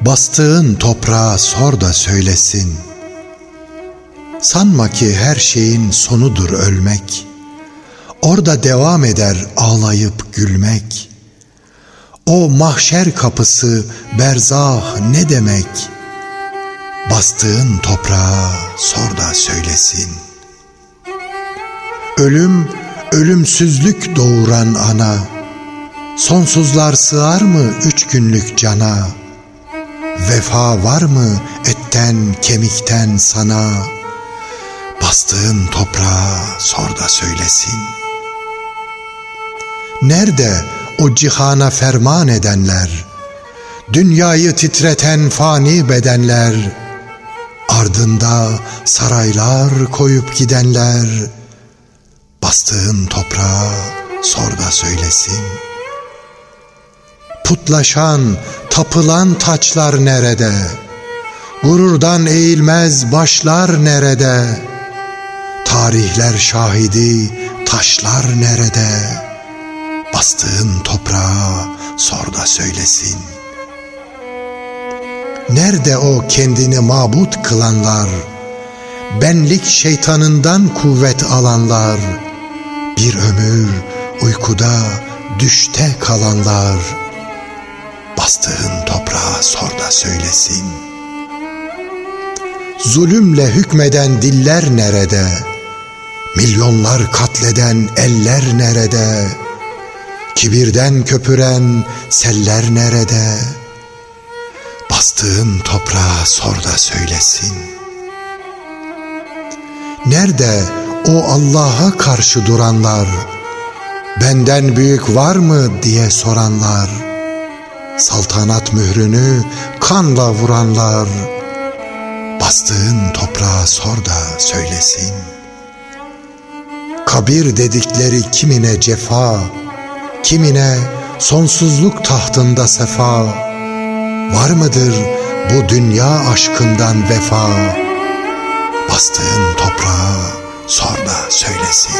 Bastığın toprağa sor da söylesin. Sanma ki her şeyin sonudur ölmek. Orada devam eder ağlayıp gülmek. O mahşer kapısı berzah ne demek? Bastığın toprağa sor da söylesin. Ölüm, ölümsüzlük doğuran ana. Sonsuzlar sığar mı üç günlük cana? Vefa var mı etten kemikten sana? Bastığın toprağa sor da söylesin. Nerede o cihana ferman edenler? Dünyayı titreten fani bedenler, Ardında saraylar koyup gidenler, Bastığın toprağa sor da söylesin. Putlaşan, tapılan taçlar nerede? Gururdan eğilmez başlar nerede? Tarihler şahidi taşlar nerede? Bastığın toprağa sor da söylesin. Nerede o kendini mabut kılanlar? Benlik şeytanından kuvvet alanlar? Bir ömür uykuda, düşte kalanlar? Bastığın toprağa sor da söylesin. Zulümle hükmeden diller nerede? Milyonlar katleden eller nerede? Kibirden köpüren seller nerede? Bastığın toprağa sor da söylesin. Nerede o Allah'a karşı duranlar? Benden büyük var mı diye soranlar? Saltanat mührünü kanla vuranlar? Bastığın toprağa sor da söylesin. Kabir dedikleri kimine cefa, kimine sonsuzluk tahtında sefa, var mıdır bu dünya aşkından vefa? Bastığın toprağa sor da söylesin.